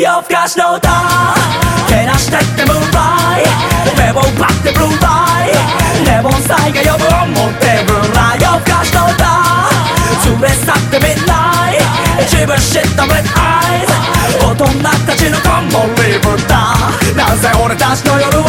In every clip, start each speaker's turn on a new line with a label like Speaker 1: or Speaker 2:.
Speaker 1: 夜更かしの歌照らしてってムーンライ目を奪ってブルーライ。レモンサイが呼ぶ思ってるな夜更かしの歌。連れ去ってみんない。自分知ったブレッドアイズ大人たちのコンボリブだ。なぜ俺たちの夜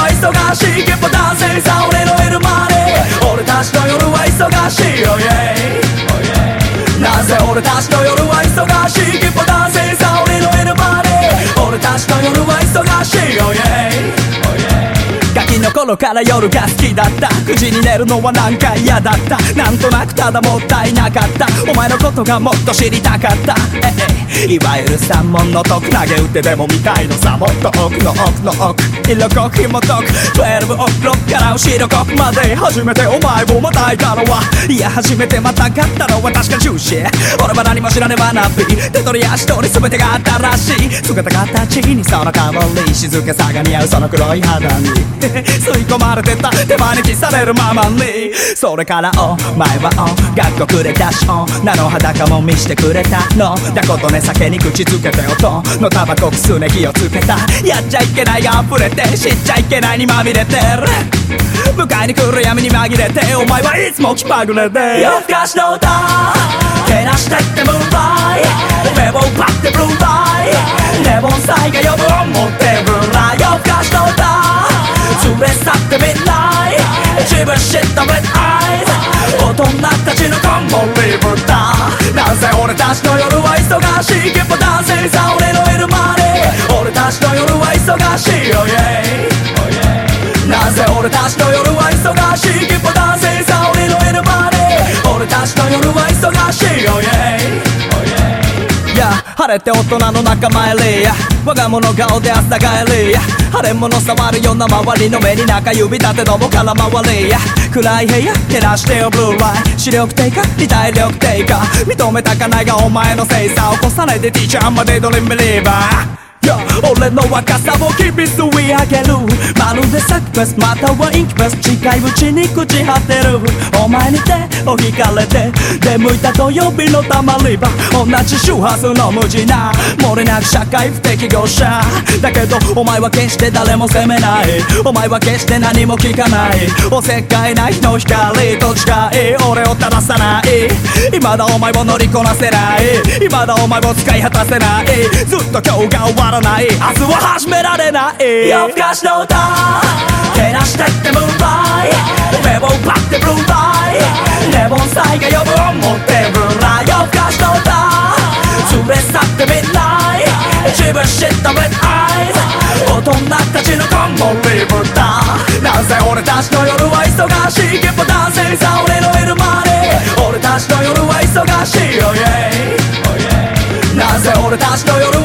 Speaker 1: 頃から夜が好きだった。9時に寝るのはなんか嫌だった。なんとなくただもったいなかった。お前のことがもっと知りたかった。ええ。いわゆる三文の徳投げ打ってでも見たいのさ。もっと奥の奥の奥。色濃く紐解く。12オクロックから後ろ国まで。初めてお前をまたいたのは。いや初めてまたかったのは確かジューシー俺は何も知らねばなび手取り足取り全てが新しい姿形にその香り静けさが似合うその黒い肌に吸い込まれてた手招きされるままにそれからお前はお学校くれたし女の裸も見してくれたのだことね酒に口つけて音のタバコくすね火をつけたやっちゃいけないが溢れて知っちゃいけないにまみれてる迎えに来る闇に紛れてお前はいつも気まぐれで夜更かしの歌けなしてってムーンライ目を奪ってブルーライ。レモンサイが呼ぶ思ってるな夜更かしの歌連れ去ってみない。自分知ったブレッドアイズ大人たちのコンボリブだ。なぜ俺たちの夜は忙しい？結構男性さ俺のいるまで俺たちの夜は忙しい？Oh yeah なぜ俺たちの夜は忙しい？結構男性さ俺のいるまで俺たちの夜は忙しい。や。晴れて大人の仲間入りや。我が物顔で朝帰りや。晴れ物触るような周りの目に中指立てどもから回りや。暗い部屋照らしてよブルーライ視力低下理体力低下。認めたかないがお前のせいさ起こさないでティーチャーまでドリームリーバー俺の若さを日々吸い上げる。まるでサクフェスまたはインクフェス。近いうちに朽ち果てる。お前に手を引かれて出向いた土曜日のたまり場。同じ周波数の無地な漏れなく社会不適合者。だけどお前は決して誰も責めない。お前は決して何も聞かない。おせっかいな日の光と近い俺を正さない。未だお前を乗りこなせない。未だお前を使い果たせない。ずと今日が終わらない。明日は始められない。夜更かしの歌。けなしてってムーンライ目を奪ってブルーライレモンサイが呼ぶ思ってるな。夜更かしの歌。連れ去ってみない。自分知ったレッドアイズ大人たちのコンボリブだ。なぜ俺たちの夜は忙しい？結構男性さ俺のいるまで俺たちの夜は忙しい。Oh yeah なぜ俺たちの夜